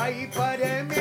vai para.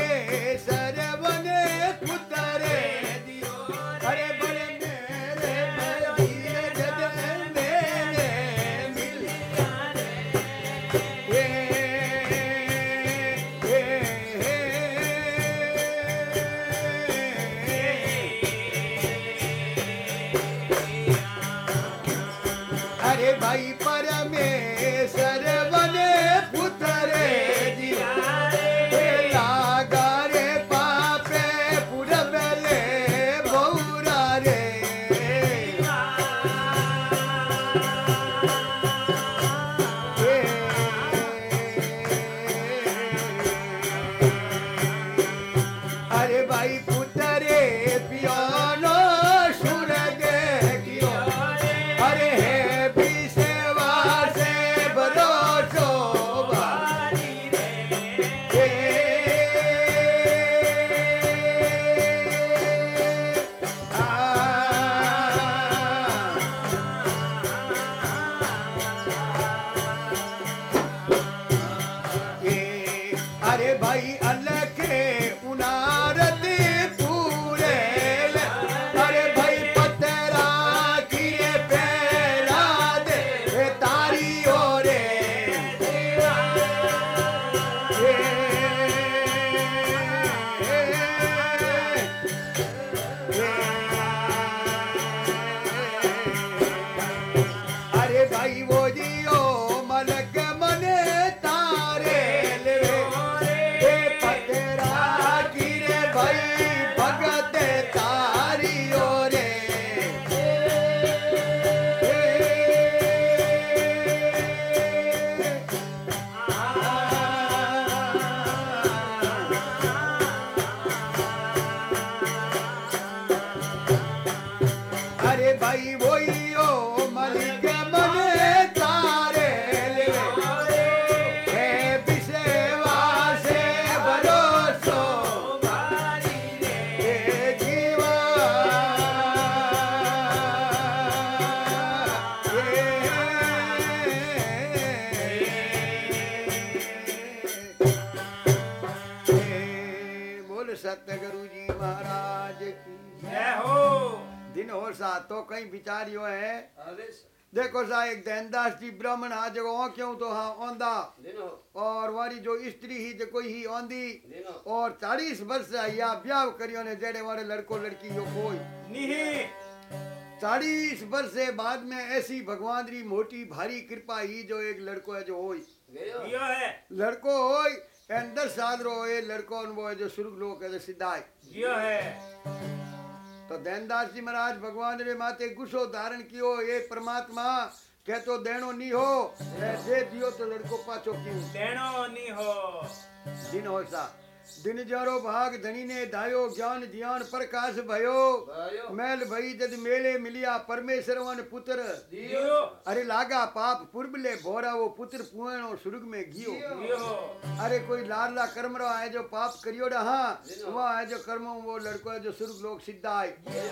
सा तो कई बिचारियो है देखो। सा एक दैनदास जी ब्राह्मण आ जो ओ क्यों तो हाँ औंदा? और वारी जो स्त्री ही जो कोई ही औंदी। और चालीस वर्ष या ब्याह करियो ने जेड़े वाले लड़को लड़की यो कोई। नहीं। चालीस वर्ष से बाद में ऐसी भगवान री मोटी भारी कृपा ही जो एक लड़को है जो होई। यो है। लड़को हो दस साल रो ये लड़को न वो है जो सुर्ग लोक है जो यो है। तो दैनदास जी महाराज भगवान रे माते गुस्सो धारण कियो ये परमात्मा कह तो देनो नी हो दे दियो तो लड़को पाछो क्यों देनो नी हो। दिन हो सा। दिन जारो भाग धनी ने धायो ज्ञान ज्ञान प्रकाश भयो। मैल भई जद मेले मिलिया परमेश्वर वन पुत्र। अरे लागा पाप पुरबले भोरा वो पुत्र पुएणो सुर्ग में गियो अरे कोई लाडला कर्म रो है जो पाप करियो रहा वह है जो कर्मो वो लड़को है जो सुर्ग है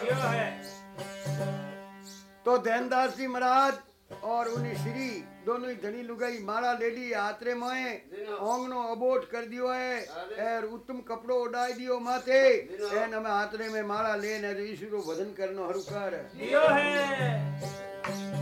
यो है। तो दैनदास जी महाराज और उन्हें श्री दोनों ही धनी लुगाई माला ले ली हाथरे मोए ओंगनो अबोट कर दियो है और उत्तम कपड़ो उड़ाई दियो माथे। एन हमें हाथरे में माला लेने ईश्वर भजन करनो हरुकार। कर है।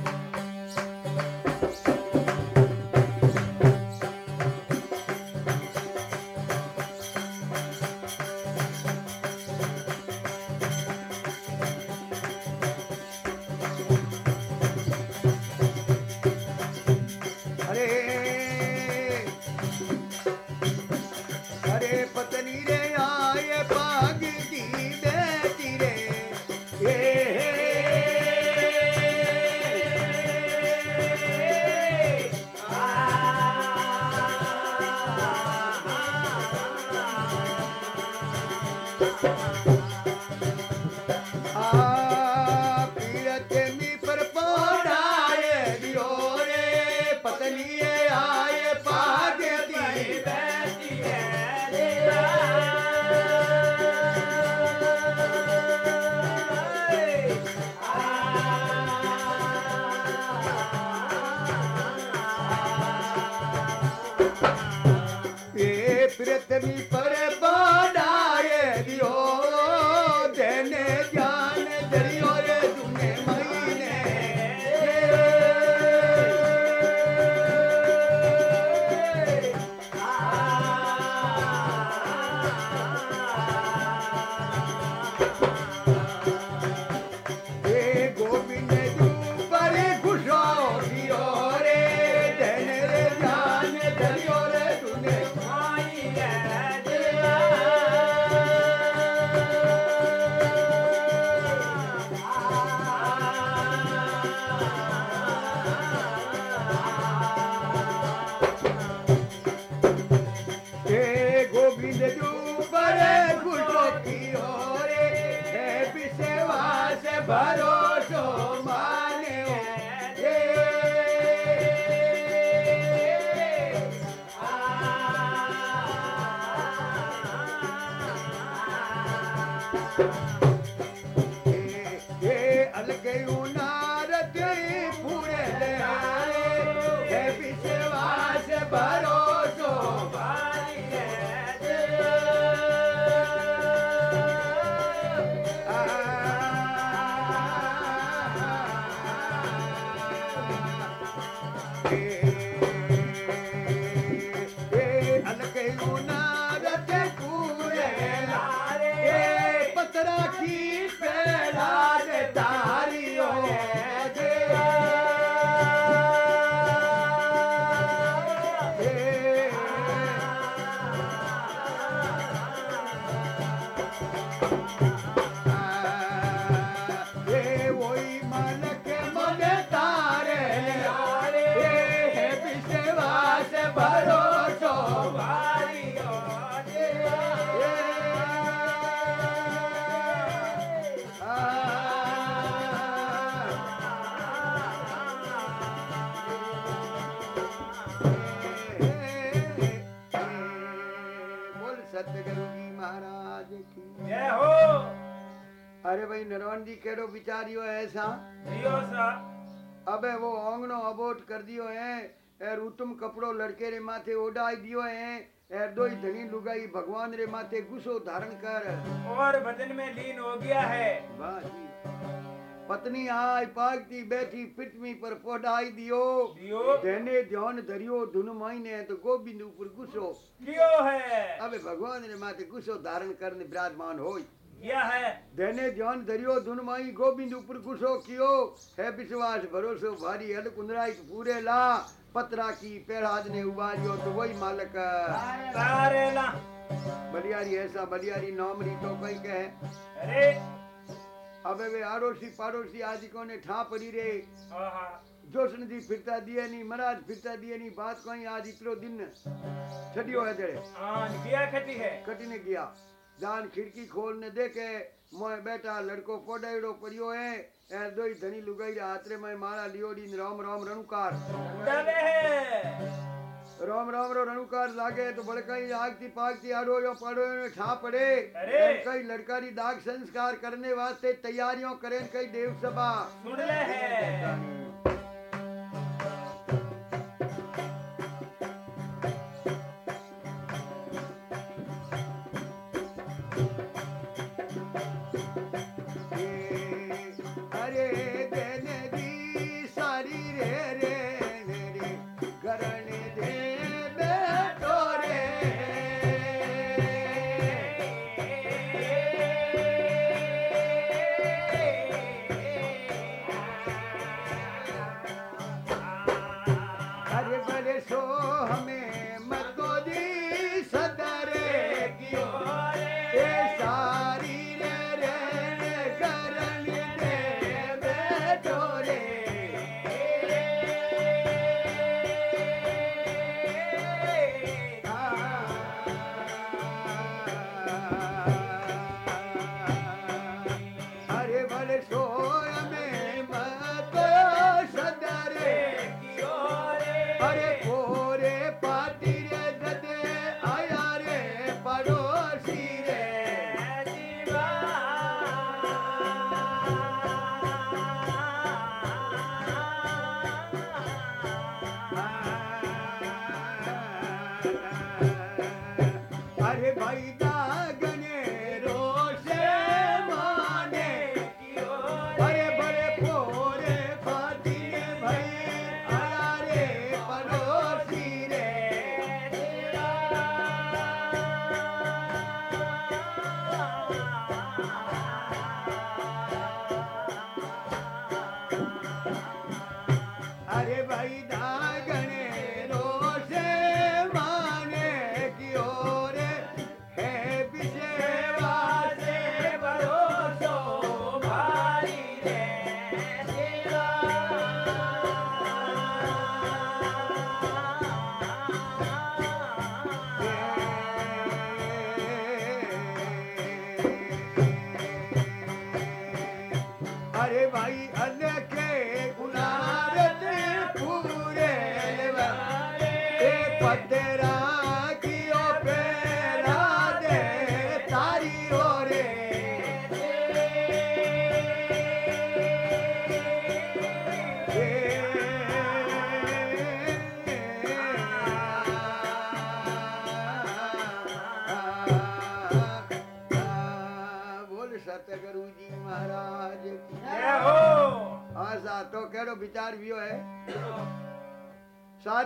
विश्वास भाई नरवंडी केड़ो बिचारियो है ऐसा जियो सा अबे वो ओंगनो अबोट कर दियो है एर उतम कपड़ो लड़के रे माथे ओढ़ाई दियो है एर दोई धनी लुगाई भगवान रे माथे गुस्सो धारण कर और भजन में लीन हो गया है वाह पत्नी आई पागती बैठी पिटमी पर पोढ़ाई दियो दियो देने ध्यान धरियो धुन मायने तो गोबिंद ऊपर गुस्सो कियो है अबे भगवान रे माथे गुस्सो धारण करने विराजमान होई किया है। देने ध्यान धरियो धुन माई गोबिंद ऊपर गुस्सो कियो। है विश्वास भरोसो भारी हल कुंदराई पूरे ला। पतरा की पेड़ाद ने उबारियो तो वही मालक। तारे ला। बलियारी ऐसा बलियारी नौमरी तो कई कहे। अरे। अबे वे आड़ोसी पाड़ोसी आदि को ने ठा पड़ी रे। जोशन जी फिरता दिए नहीं महाराज फिरता दिए नहीं बात कोई आज इतरो दिन। छडियो है जड़े आन किया खती है। कटने गया। जान खिड़की खोलने देखे मोए बेटा लड़को पोडाइड़ो पड़ियो है ए दोई धनी लुगाई रे हाथरे में मारा लियोड़ी ने राम राम रणुकार। है। राम राम रो रणुकार लागे तो बड़काई आगती पागती आड़ो यो पाड़ो यो ठा पड़े। कई लड़कारी दाग संस्कार करने वास्ते तैयारियों करें कई देव सभा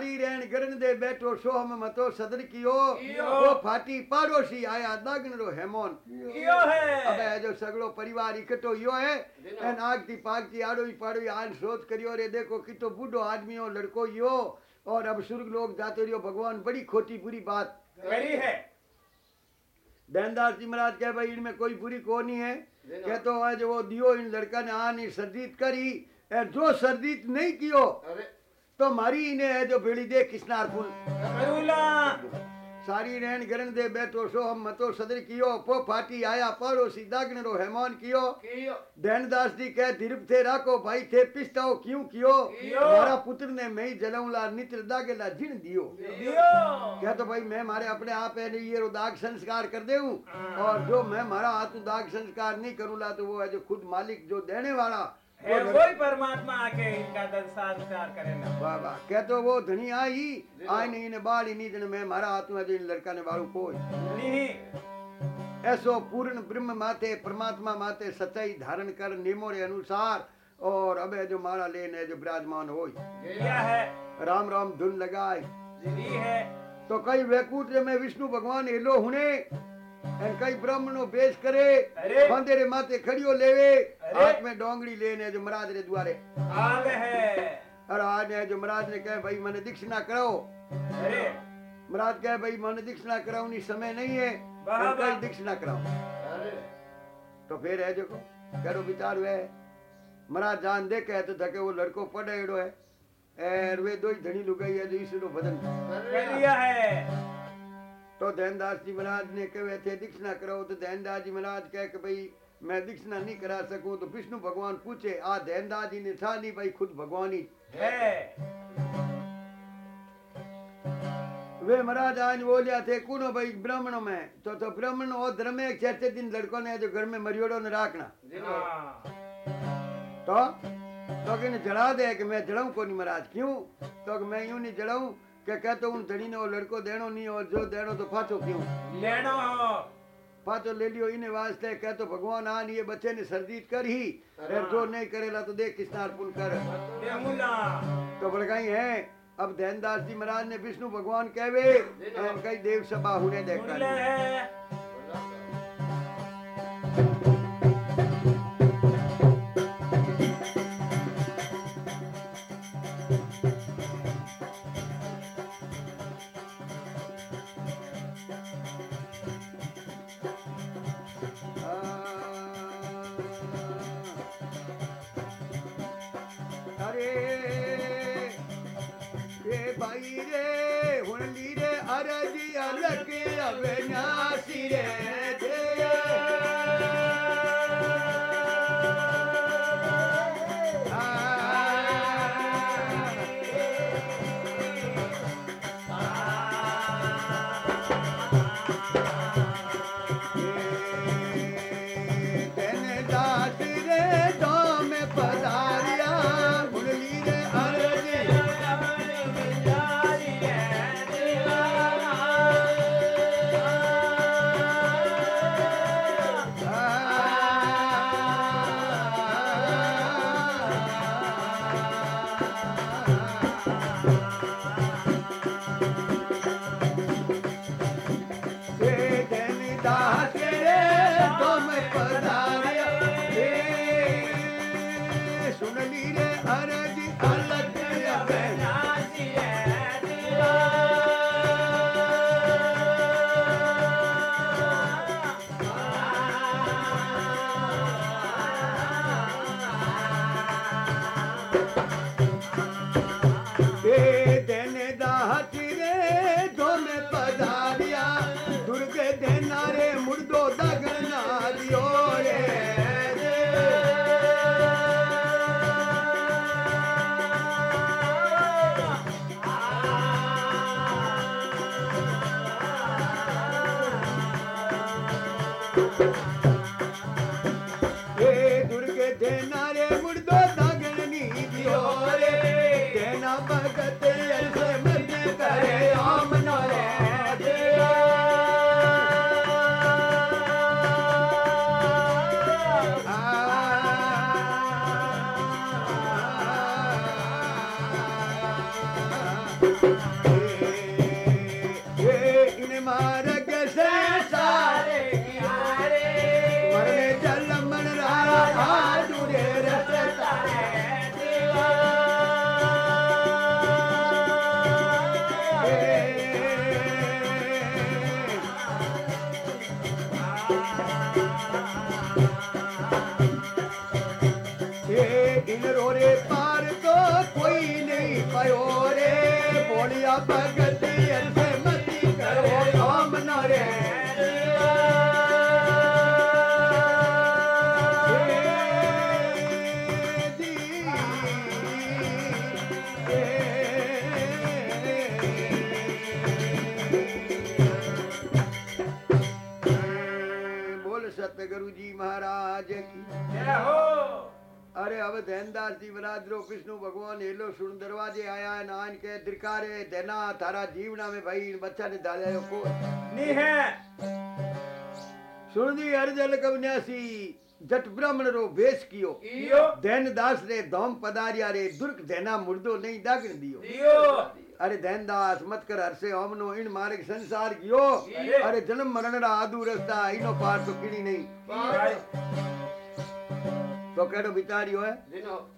ठारी रहन गरन दे बैठो सोहम मतो सदर कियो वो फाटी पाड़ोसी आया दागन रो हेमोन कियो है अबे जो सगलो परिवार इकट्ठो यो है एन आग दी पाग दी आड़ो ही पाड़ो आन सोच करियो रे देखो कितो बूढ़ो आदमी हो लड़को यो और अब सुर्ग लोग जाते रहो भगवान बड़ी खोटी बुरी बात करी है धनदास जी महाराज कह भाई इनमें कोई बुरी को नहीं है कहते तो आज वो दियो इन लड़का ने आनी सर्दीत करी जो सर्दीत नहीं कियो तो मारी इन्हें है जो भेड़ी दे किसनार फूल। करूला सारी रहन गरण दे बैठो सो हम मतो सदर कियो पो फाटी आया पड़ोसी दागण रो हेमान कियो। दैनदास जी कह धीरप थे राखो भाई थे पिस्ताओ क्यों कियो? कियो। मारा पुत्र ने मैं जलऊला नित्र दागेला जिन दियो। दियो। क्या तो भाई मैं मारे अपने आप है नहीं ये रो दाग संस्कार कर दे हाँ। और जो मैं मारा हाथ दाग संस्कार नहीं करूँगा तो वो है जो खुद मालिक जो देने वाला। वो वही परमात्मा आके इनका दर्द संस्कार करेगा वाह वाह क्या तो वो धनी आई आई नहीं ने बाल ही नहीं जन मैं मारा हाथ में जो इन लड़का ने कोई। नहीं। ऐसो पूर्ण ब्रह्म माते परमात्मा माते सच्चाई धारण कर नियमों रे अनुसार और अबे जो मारा लेने जो विराजमान हो है। राम राम धुन लगाए। है। तो कई वैकुंठ में विष्णु भगवान एलो हुने बंदेरे माते खड़ियो लेवे अरे। हाथ में डोंगड़ी लेने जो महाराज रे द्वारे आग है और आज ने जो महाराज ने कहे भाई मैंने दीक्षिणा कराओ अरे महाराज कहे भाई मैंने दीक्षिणा कराऊनी समय नहीं है वाह, एन कई वाह। दीक्षिणा कराओ तो फिर है देखो करो विचार वे महाराज जान दे के तो धके वो लड़को पड़े एड़ो है और वे दो ही धनी लुगाई है जो ईश्वर भजन कर लिया है तो दैनदास जी महाराज ने कहे थे दीक्षिणा करो तो दैनदास जी महाराज कह कि भाई मैं दीक्षिणा नहीं करा सकूँ तो विष्णु भगवान पूछे आ दैनदास जी ने था नहीं भाई खुद भगवान ही? है। वे महाराज आज बोलिया थे कौनो भाई ब्राह्मणों में? तो तो ब्राह्मण और धर्म में छह दिन लड़कों ने जो घर में मरियोड़ो ने राखना। तो तो कि जड़ा दे कि मैं जड़ाऊं को नहीं महाराज क्यों? तो मैं यूँ नहीं जड़ाऊं कि कहते हूँ धनी ने वो लड़को देनो नहीं और जो देनो तो पाछो क्यों लेनो पाछो ले लियो इन्हें वास्ते कह तो भगवान आ ये बच्चे ने सर्दीत कर ही और जो नहीं करेला तो देख किसनार पुन कर तो बड़काई है अब धैनदास जी महाराज ने विष्णु भगवान कहवे कई देव सभा हुने देखा रे हुंडी रे अरजी अलग अविनाशी रे बोलिया आवत हैनदास जी बरादरो कृष्णु भगवान हेलो सुन दरवाजे आया है नान के दिरकारे देना थारा जीवना में भाई बच्चा ने डाले को नहीं है। सुन दी हरजल कवन्यासी जट ब्राह्मण रो वेश कियो। धैन दास रे धाम पदारिया रे दुर्ग देना मुर्दो नहीं दागन दियो। अरे धैन दास मत कर हरसे हम नो इन मार्ग संसार कियो। अरे जन्म मरण रा आदू रस्ता इनो पार तो किणी नहीं। तो कहो बिचारी हो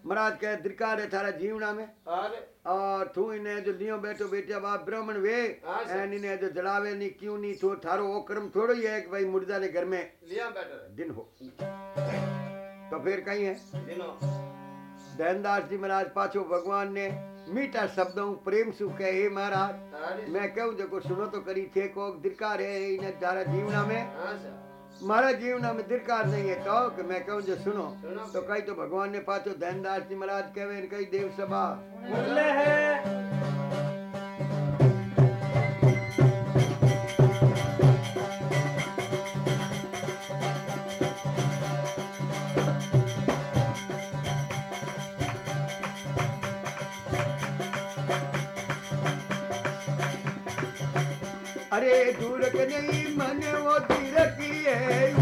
महाराज कह धिकार है थारा जीवना में। और तू इन्हें जो लियो बैठो बेटिया बाप ब्राह्मण वे। हाँ, एन इने जो जड़ावे नहीं क्यों नहीं तो थारो वो क्रम थोड़ो ही है कि भाई मुर्दा ने घर में लिया बैठो। दिन हो। तो फिर कहीं है? दिनो। धनदास जी महाराज पाछो भगवान ने मीठा शब्दों प्रेम सुख है हे महाराज मैं कहूँ जो सुनो तो करी थे को दिकार है इन्हें तारा जीवना में। हाँ, मारा जीवना में धिकार नहीं है कहो कि मैं कहूँ जो सुनो सुनो। तो कहीं तो भगवान ने पाछो धनदास जी महाराज कहे कई देव सभा મુરલે હે अरे दूरक नहीं मन वो तिरकी है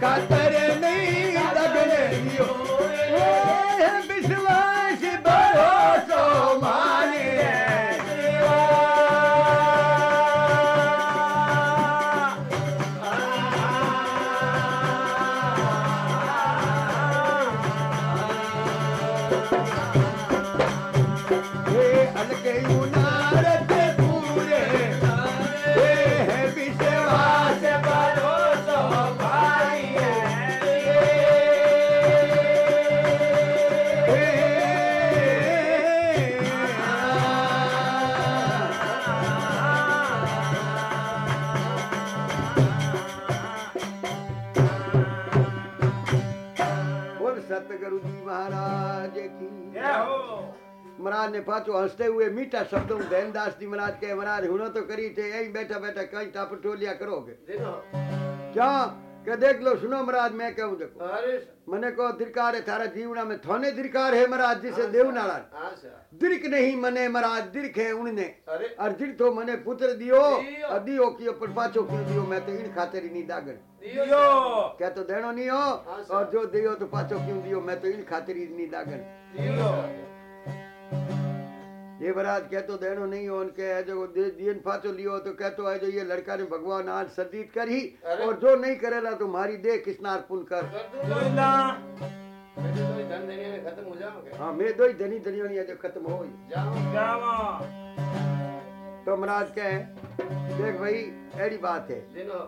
दिन महाराज ने पाछो हँसते हुए मीठा शब्दों धैनदास जी महाराज के महाराज हुनो तो करी थे यही बैठा बैठा कहीं टाप टोलिया करोगे दिनो क्या के देख लो सुनो महाराज मैं कहूँ देखो अरे मने को धिरकार है थारा जीवना में थोने धिरकार है महाराज जिसे देव नारायण आशा दिरक नहीं मने महाराज दिरक है उनने और जिर तो मने पुत्र दियो दियो। और दियो कियो पर पाछो क्यों दियो मैं तो इन खातिर ही नहीं दागन दियो क्या तो देनो नहीं हो हाँ, और जो दियो तो पाछो क्यों दियो मैं तो इन खातिर ही नहीं दागन दियो कहतो है जो ये लड़का ने भगवान आज सर्दित करी अरे। और जो नहीं करेला तो मारी दे किसनार पुन कर. तो देने हाँ मैं दो ही धनी धनी होनी है जो खत्म हो जाओ। तो महाराज कहे देख भाई ऐसी बात है। दिनो।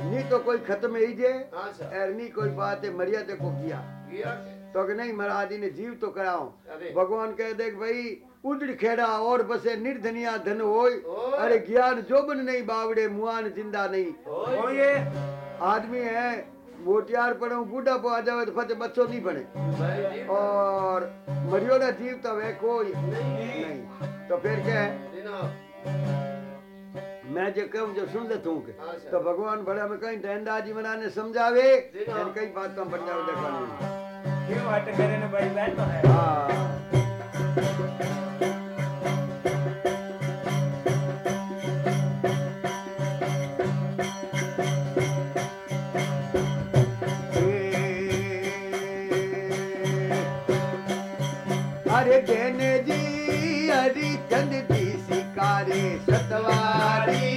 नहीं तो कोई खत्म ही जे और नहीं कोई बात है मर्यादा को किया। किया। तो कि नहीं महाराज ने जीव तो कराओ भगवान कह देख भाई उजड़ खेड़ा और बसे निर्धनिया धन होय अरे ज्ञान जोबन नहीं बावड़े मुआन ज़िंदा नहीं ये आदमी है मोटियार पड़ो बूढ़ा पो आ जावे तो फते बच्चों नहीं बने और मरियोड़ा जीव तो वे कोई नहीं नहीं तो फिर क्या है मैं जो कहूँ जो सुन लेता हूँ तो भगवान बड़ा में कहीं दहनदास जी मना ने समझावे कई बात तो हम बन जाओ देखा क्यों अरे जैन जी हरी सतवारी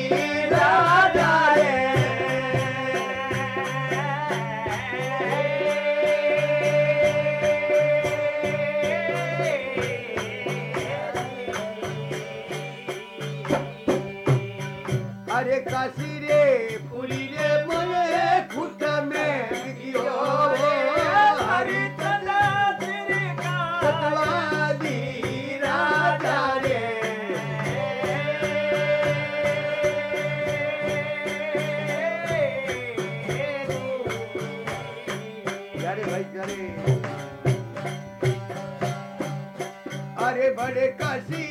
अरे काशी रे पुरी रे मोरे खुट में गियो हरि चला तेरे का सतवादी राजा रे। अरे भाई करे अरे बड़े काशी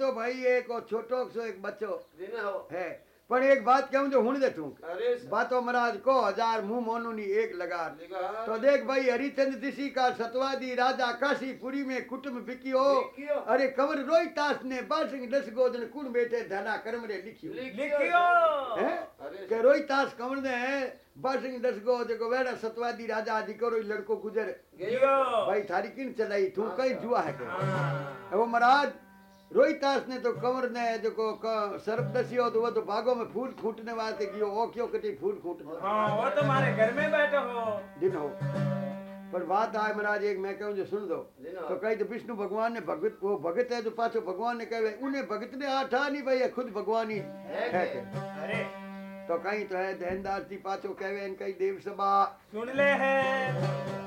तो भाई एक और छोटो सो एक बच्चो है। पर एक बात कहूँ जो हुण दे तू अरे बातो महाराज को हज़ार मुँह मोनू नी एक लगा। तो देख भाई हरिचंद दिशी का सतवादी राजा काशीपुरी में कुटुंब बिकियो। लिखियो। अरे कंवर रोहितास ने बासिंग दस गोदन कुण बैठे धना कर्म रे लिखियो। लिखियो। हैं? अरे के रोहितास कंवर ने बासिंग दस गो जेको वेड़ा सतवादी राजा आदि करो लड़को गुजर। जियो भाई थारी किन चलाई? तू कई जुआ है के? हाँ। वो महाराज रोहितास ने तो कंवर ने जेको क- सर्प दसियो तो वो तो बागों में फूल खूटने वास्ते कियो ओ क्यों कटी फूल खूटने हाँ वो तुम्हारे घर में बैठो हो। दिन हो। पर बात आए महाराज एक मैं कहूँ जो सुन दो। तो कही तो विष्णु भगवान ने भगत वो भगत है जो पाछो भगवान ने कहे उन्हें भगत ने आठा नहीं भाई खुद भगवान ही है अरे। तो कहीं तो है ध्यानदास जी पाछो कहे कहीं देव सभा। सुन ले है।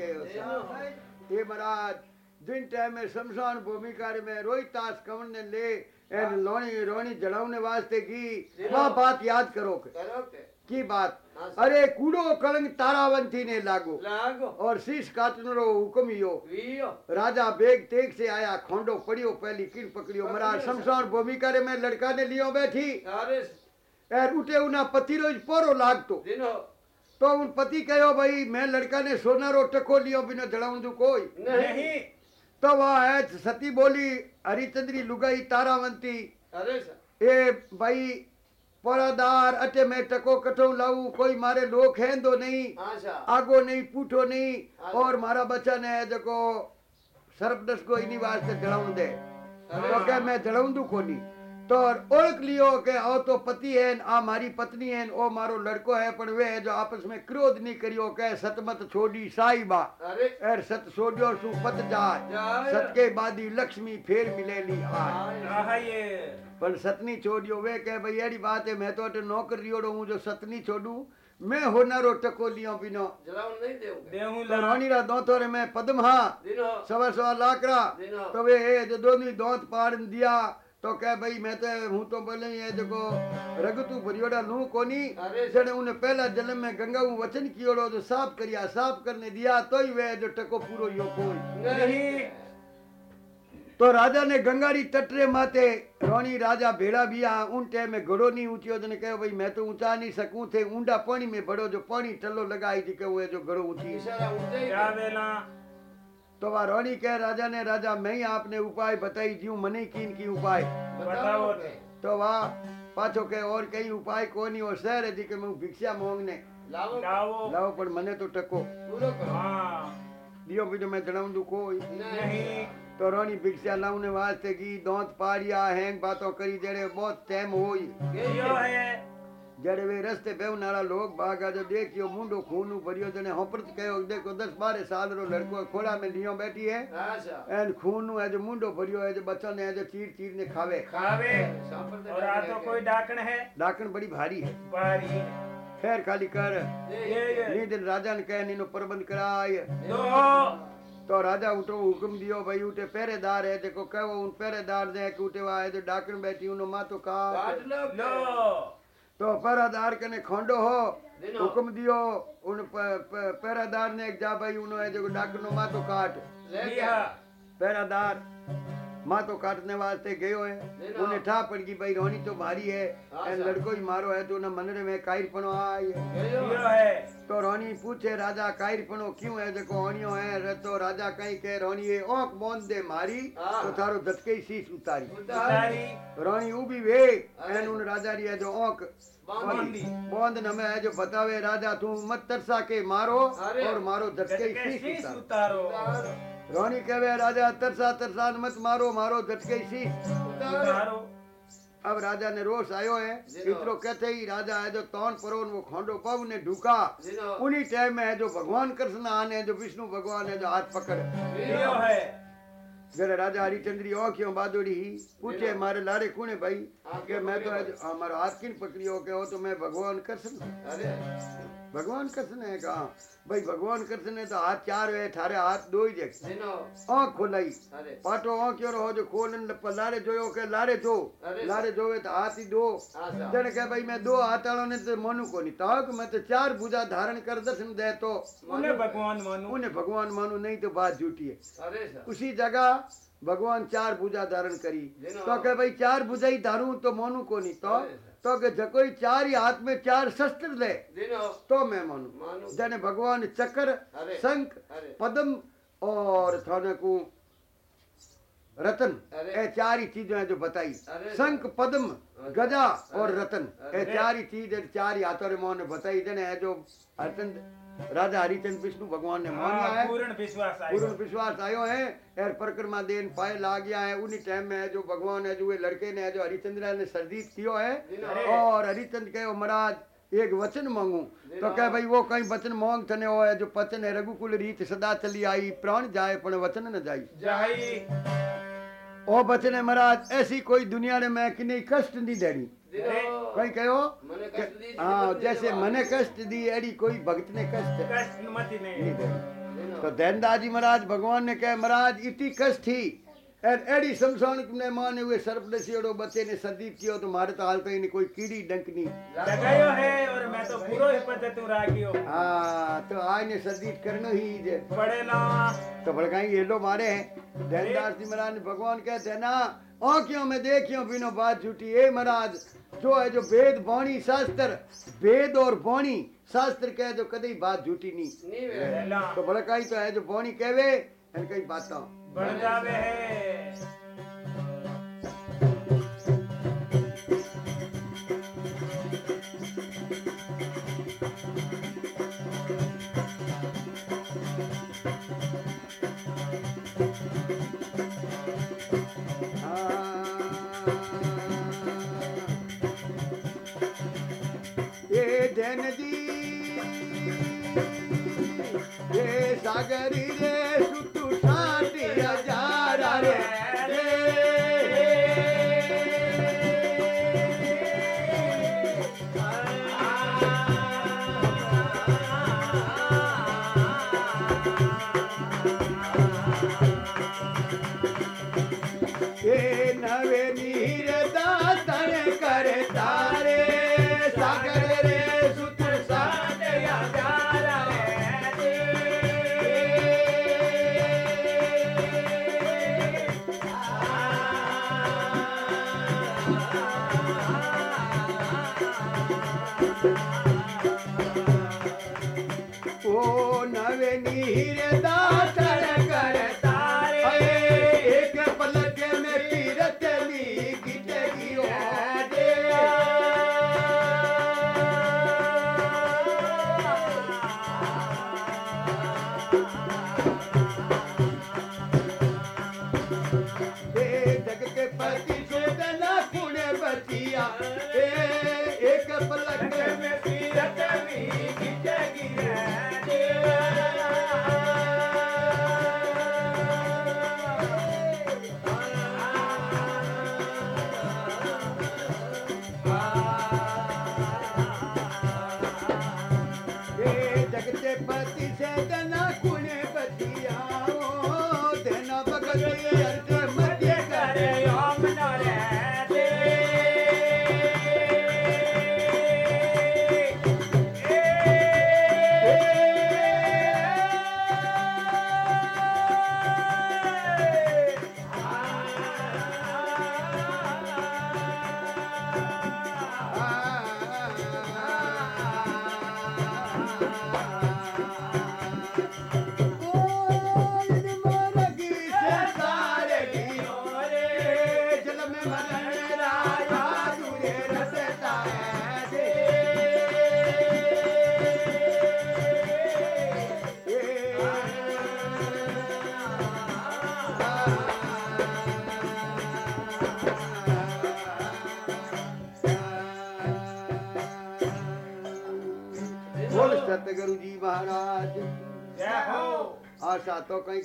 कहो ये महाराज जिन टाइम में शमशान भूमिका में रोहितास कंवर ने ले एन लोणी रोणी जड़ावने वास्ते की वह बात याद करो के की बात? हाँ, अरे कूड़ो कलंग तारावंती ने लागो। लागो। और शीश काटनो हुक्म यो राजा बेग तेग से आया खोंडो पड़ियो पहली कीड़ पकड़ियो। महाराज शमशान भूमि भूमिका में लड़का ने लियो बैठी। एर उठे उना पति रोज पोरो लागतो। तो उन पति कहो भाई मैं लड़का ने सोनारो टको लियो बिना जड़ाऊं दू कोई। नहीं। तो वह है सती बोली हरिचंद्री लुगाई तारावंती। अरे सर ए भाई परादार अटे मैं टको कठो लाऊं कोई मारे लोग हैं दो नहीं हाँ आगो नहीं पूठो नहीं और मारा बच्चा ने जको सरपदस को इन्हीं वास्ते जड़ाऊं दे। तो क्या मैं जड़ाऊं दू तो ओळख लियो के ओ तो पति है आ मारी पत्नी है ओ मारो लड़को है पर वे है जो आपस में क्रोध नहीं करियो के सतमत छोड़ी साईबा अरे। एर सत सोडियो सु पत जाय। सत के बादी लक्ष्मी फेर मिलेली आय आहा ये। पर सतनी छोड़ियो वे कहे भाई अड़ी बात है मैं तो अटे नौकर रियोड़ो हूँ जो सतनी छोड़ू। मैं होनारो टको लियो बिनो। जलावन नहीं देऊँगे देहूं तो ला। रानी रा दो रे मैं पद्म हा। दिनो सवा सवा लाकड़ा दिनो तो वे ए जो दोनों दोंत पाड़ दिया। तो कह भाई मैं तो हूँ तो बोले ये देखो रगतू भरियोड़ा लू कोनी। अरे जने उन्हें पहला जन्म में गंगा ऊ वचन कियोड़ो जो साफ़ करिया साफ़ करने दिया तो ही वे जो टको पूरो यो कोई। नहीं। तो राजा ने गंगारी तटरे माते रोनी राजा भेड़ा बिया उन टाइम में घड़ो नहीं ऊंचियो जने कहो भाई मैं तो ऊँचा नहीं सकूँ थे ऊंडा पानी में बड़ो जो पानी टल्लो लगाई थी कहो ये जो घड़ो ऊँची इशारा ऊँचे क्या वेला? તો આ રોણી કહે રાજા ને રાજા મેં આપને ઉપાય બતાવી દઉં મને કીન કી ઉપાય बताओ तो वाह પાછો કે ઓર કઈ ઉપાય કોની ઓર શહેર હતી કે હું ભિક્ષા માંગને લાવો લાવો લાવો પણ મને તો ટકો પૂરો કરો હા દિયો બીજો મેં જણાવું દઉં કોઈ નહીં તો રોણી ભિક્ષા લાવને વાસ્તે ગી દોંત પાડ્યા હેંગ બાતો કરી જેડે બહુ ટેમ હોય કેયો હે जड़े वे रस्ते बेवनारा लोग बागा जो देखियो मुंडो खूनू भरियो जने होपरत कहो देखो दस बारह साल रो लड़को खोला में लियो बैठी है હા સર एन खूनू है जो मुंडो भरियो है जो बच्चा ने है जो चीर चीर ने खावे खावे સાંભળતા और आ तो कोई डाकण है डाकन बड़ी भारी है बारी खैर खाली कर ये ये नी दिन राजा ने कहे नीनो प्रबंध कराय दो तो राजा उठो हुक्म दियो भाई उठे पहरेदार है देखो कहो उन पहरेदार ने कि उठे वहाँ है जो डाकन बैठी उनो मातो का કાઢ લો लो तो पहरादार कने खोंडो हो हुक्म दियो उन प- प- ने एक जा भाई उन्होंने है जो डाकनो मातो काट। લે पहरादार मातो काटने वास्ते गयो है। उन्हें ठा पड़ गई भाई रोनी तो भारी है। हाँ, एन लड़को ही मारो है तो उन्हें मनरे में कायर पनो आई है। है। तो रोनी पूछे राजा कायर पनो क्यों है? देखो ओनियो है रे तो राजा कहीं कह रोनी ये ओंक बोंद दे मारी हाँ। तो थारो झटके ही शीश उतारी। उतारी। रोनी उभी वे एन उन राजा री है जो ओंक। बोंद। न में है जो बतावे राजा तू मत तरसा के मारो और मारो झटके ही शीश उतारो। रोनी कहे राजा तरसा तरसा मत मारो मारो झटके सी अब राजा ने रोष आयो है इतरो कहते ही राजा है जो तौन परोन वो खोंडो पव ने ढूका उन्हीं टाइम में है जो भगवान कृष्ण आने जो विष्णु भगवान है जो हाथ पकड़ है जरे राजा हरिचंद्री ओ क्यों बादोड़ी पूछे मारे लारे कौन है भाई के मैं तो हमारा हाथ किन पकड़ियो के हो तो मैं भगवान कृष्ण अरे भगवान कृष्ण ने कहा भाई भगवान कृष्ण ने तो हाथ चार वे थारे हाथ दो ही देख। आँख खोलाई। पाटो आँख क्यों रहो जो खोल लारे जो के लारे दो लारे जो तो हाथ ही दो। जन कह भाई मैं दो हाथ आलो ने तो मनु को नहीं ताक तो मैं तो चार भुजा धारण कर दर्शन दे तो। उन्हें भगवान मानू। उन्हें भगवान मानू नहीं तो बात झूठी है। उसी जगह भगवान चार भुजा धारण करी। तो कह भाई चार भुजा ही धारू तो मोनू को नहीं तो अरे। तो के जकोई चार ही हाथ में चार शस्त्र ले દિનો तो मैं मानू માનું जने भगवान चक्र अरे। शंख અરે पद्म और थाने को रतन अरे। ये चार ही चीजें हैं जो बताई अरे। शंख पद्म गजा और अरे। रतन ये अरे। चार ही चीज है, चार ही हाथों ने मोहन ने बताई जने है जो हरिचंद राजा हरिचंद विष्णु भगवान ने माना हाँ, है पूर्ण विश्वास पूर्ण विश्वास आयो है और परिक्रमा देन पाए ला गया है उन्हीं टाइम में है जो भगवान है जो वे लड़के ने है जो हरिचंद्र ने सर्जित कियो है और हरिचंद कहो महाराज एक वचन मांगू तो कह भाई वो कहीं वचन मांग थने हो है जो वचन है रघुकुल रीत सदा चली आई प्राण जाए पण वचन न जाई जाई ओ वचन है महाराज ऐसी कोई दुनिया ने मैं कि नहीं कष्ट नहीं देनी દિનો कहीं कहो મને કષ્ટ દી हाँ जैसे मने कष्ट दी एड़ी कोई भक्त ने कष्ट कष्ट मत नहीं नहीं देनी દિનો तो दैनदास जी महाराज भगवान ने कहा महाराज इतनी कष्ट थी और एड़ी शमशान ने माने हुए सर्पदसियोड़ो बच्चे ने सदीप कियो तो मारे तो हाल तो इन्हें कोई कीड़ी डंक नहीं लगायो है और मैं तो पूरो ही पद्धति रागियो हाँ तो आज ने सदीप करनो ही जे पढ़ेला तो भड़काई ये लो मारे हैं दैनदास जी महाराज ने भगवान कहते हैं ना आंखियों में देखियो बिनो बात झूठी? ए महाराज जो है जो वेद वाणी शास्त्र वेद और वाणी शास्त्र कहे जो कदे बात झूठी नहीं। तो भड़काई तो है जो वाणी कहवे कई बात बढ़ जावे है।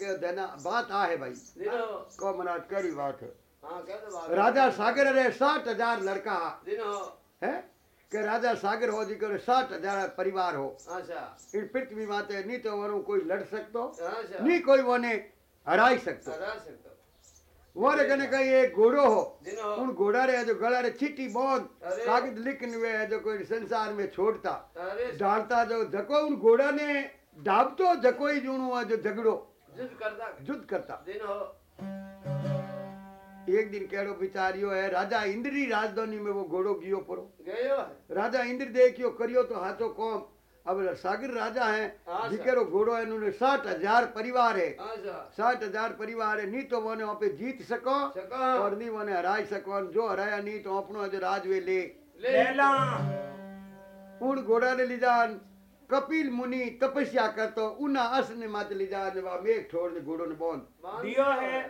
के देना बात आ है भाई को महाराज करी बात है हाँ बात राजा सागर रे साठ हज़ार लड़का है के राजा सागर हो जी करे साठ हज़ार परिवार हो इन पृथ्वी माते नहीं तो वनु कोई लड़ सकतो नहीं कोई वने हराई सकतो रह सकते वोरे कने कहीं एक घोड़ो हो उन घोड़ा रे जो गला रे चिट्ठी अरे। कागज़ लिखन वे जो कोई संसार में छोड़ता डालता जो जको उन घोड़ा ने डाबतो जको ही जुणू है जो झगड़ो जुद करता। युद्ध करता। दिनो एक दिन केड़ो बिचारियो है राजा इंद्री राजधानी में वो घोड़ो गियो परो। गयो है। राजा इंद्र देखियो करियो तो हाथों कौम। अब सागर राजा है अच्छा। जिकेरो घोड़ो है उन्होंने साठ हज़ार परिवार है। अच्छा साठ हज़ार परिवार है नहीं तो वोने वहाँ पे जीत सको सका। और नहीं वोने हराई सको जो हराया नहीं तो अपनो जो राजवे ले। ले लैला उन घोड़ा ने लीजान कपिल मुनि तपस्या करतो उना असने माते लीजान वा मेघ ठोड़ ने घोड़ो ने बोंद। दियो है।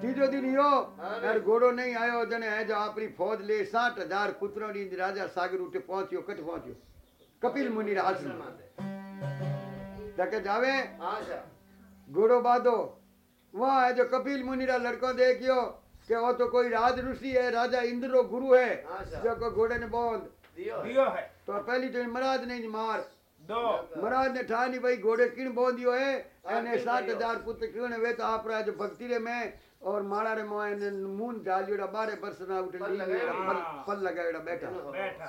तीजो दिन यो अरे। यार घोड़ो नहीं आयो जने है जो अपनी फौज ले साठ हज़ार पुत्रों नी राजा सागर उठे पहुंचियो कट पहुंचियो। कपिल मुनि रा आश्रम माते। तके जावे। अच्छा घोड़ो बांधो। वहाँ है जो कपिल मुनि रा लड़को देखियो कि वो तो कोई राज ऋषि है राजा इंद्र रो गुरु है। अच्छा। जो को घोड़े ने बोंद। दियो है। दियो है। तो पहली तो महाराज ने मार। दो। महाराज ने ठानी भाई घोड़े किन बोंदियो है अने सात साठ हज़ार पुत्र किन वे तो आप राज भक्ति रे में और माड़ा रे मोए ने मून डालियोड़ा बारे बरसना उठे पल पल पल लगायोड़ा बैठा। बैठा।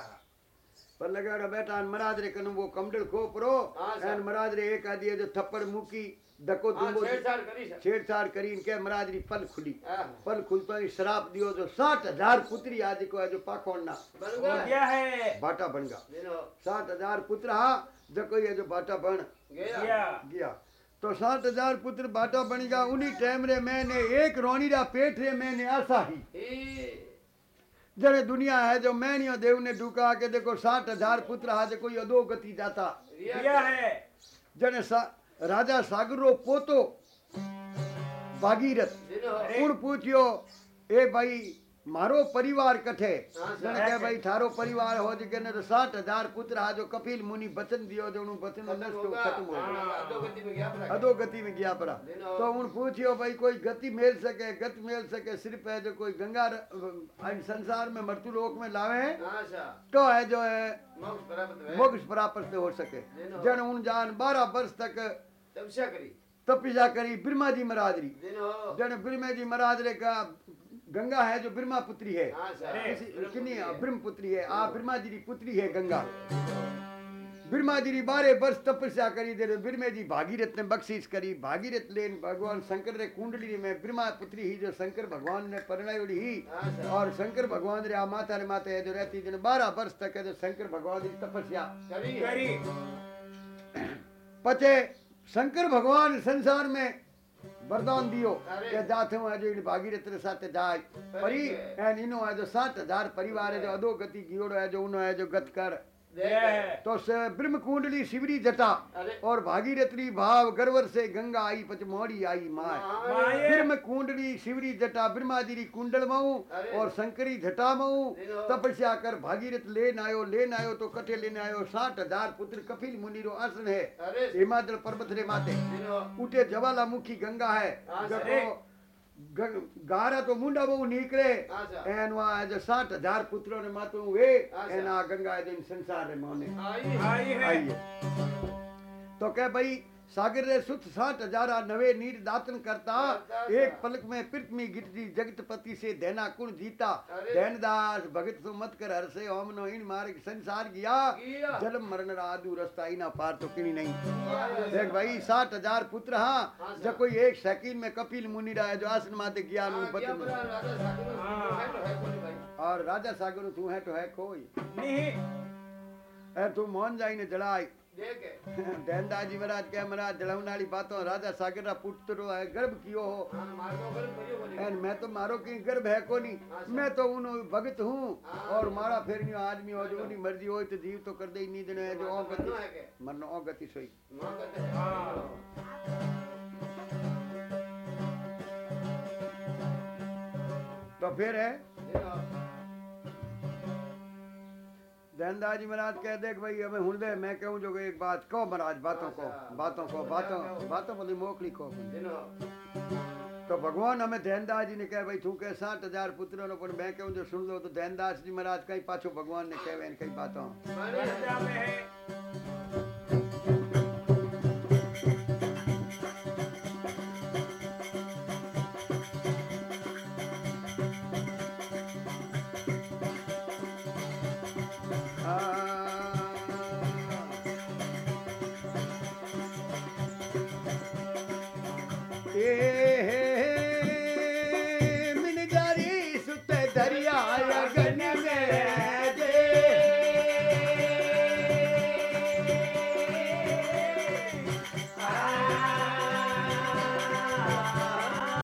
पर बैठा अन महाराज रे कनु वो कमडल खो परो हाँ, महाराज रे एक आदि जो थप्पड़ मुकी हाँ दुंबो छेड़छाड़ करी छेड़छाड़ करी इनके महाराज री पल खुली पल खुलतो ही श्राप दियो जो साठ हज़ार पुत्री आदि को है जो पाखोड़ना बन गया गया है। बाटा बन गया साठ हज़ार पुत्र हा जो कोई जो बाटा बन गया। गया। गया। तो सात हज़ार पुत्र बाटा बन गया उन्हीं टाइम रे मैंने एक रोनी रा पेट रे मैंने आशा ही। जरे दुनिया है जो मैनियो देव ने डूका के देखो साठ हज़ार पुत्र आज कोई अधो गति जाता है। जने सा, राजा सागरो पोतो भागीरथ। उन पूछियो ए भाई मारो परिवार हाँ, जने के भाई थारो परिवार हो जे ने तो साठ हज़ार पुत्र आ जो कपिल मुनि वचन दियो जो उन वचन नष्ट होगा। खत्म हो हाँ, अधो गति में गया दिनो। तो उन पूछियो भाई कोई गति मेल सके गति मेल सके सिर्फ़ है जो कोई गंगा र- इन संसार में मृत्यु लोक में लावे हाँ तो है जो है मोक्ष प्राप्त है। हो सके। जन उन जान बारह वर्ष तक तपस्या करी। तपस्या करी ब्रह्मा जी महाराज री। जन ब्रह्मा जी महाराज रे का गंगा है जो ब्रह्मा पुत्री है। हाँ किन्नी ब्रह्म पुत्री है। आ ब्रह्मा जी की पुत्री है गंगा। ब्रह्मा जी की बारह वर्ष तपस्या करी दे ब्रह्मे जी भागीरथ ने बख्शीश करी। भागीरथ लेन भगवान शंकर रे कुंडली में ब्रह्मा पुत्री ही जो शंकर भगवान ने परिणयोड़ी ही। हाँ और शंकर भगवान रे माता रे माता है जो रहती जन बारह वर्ष तक है जो शंकर भगवान की तपस्या। करी। करी। पचे शंकर भगवान संसार में वरदान दियो के जाते हुए जो इन भागीरथ रे साथ जाए। परी एन इनो है जो सात हज़ार परिवार है जो अधोगति गियोड़ो है जो उनो है जो गत कर। तो ब्रह्म कुंडली शिवरी जटा और भागीरथी भाव गर्वर से गंगा आई पचमोड़ी आई माय ब्रह्म कुंडली शिवरी जटा ब्रह्मा जी कुंडल मऊ और शंकरी जटा मऊ। तपस्या कर भागीरथ लेन आयो लेन आयो तो कटे लेने आयो। साठ हज़ार पुत्र कपिल मुनि रो आसन है। हिमाचल पर्वत रे माते। उठे ज्वालामुखी गंगा है। हाँ, તો મુંડા બહુ નીકળે એનો तो સાત હજાર પુત્રો ને માતું વે એના ગંગા साठ हज़ार पुत्रों ने કે वे जो सागर रे सुत साठ हजारा नवे नीर दातन करता। एक पलक में पृथ्वी गिरती जगतपति से देना कुण जीता। दैनदास भगत तो मत कर हर से ओम नो इन मार्ग संसार गया। जन्म मरण रादू रास्ता इना पार तो किनी नहीं। देख भाई साठ हज़ार पुत्र हाँ। हाँ, जब कोई एक सेकंड में कपिल मुनि रहा है जो आसन माते ज्ञान हाँ, पता सागर हाँ। तो और राजा सागर तू है तो है कोई। नहीं। ए तू मोहन जाई ने जड़ाई देख दैनदास जी महाराज क्या महाराज जड़ाउन वाली बातों राजा सागर रा पुत्र है गर्भ कियो हो? हाँ एन मैं तो मारो की गर्भ है को नहीं हाँ, मैं तो उन भगत हूँ हाँ, और मारा फिर नहीं आदमी हो जो उनी मर्ज़ी हो तो जीव तो कर दे नहीं देने है जो ओ गति के मरनो ओ गति सोई हाँ। तो फिर है? दिनो दैनदास जी महाराज कह देख भाई हमें हूँ दे मैं कहूँ जो एक बात कहो महाराज बातों को अच्छा। बातों को बातों बातों बोली मोकली को तो भगवान हमें देनदास जी ने कहे भाई तू के साठ हज़ार पुत्रों ने पर मैं कहूँ जो सुन लो तो देनदास जी महाराज कहीं पाछो भगवान ने कहे कई बातों।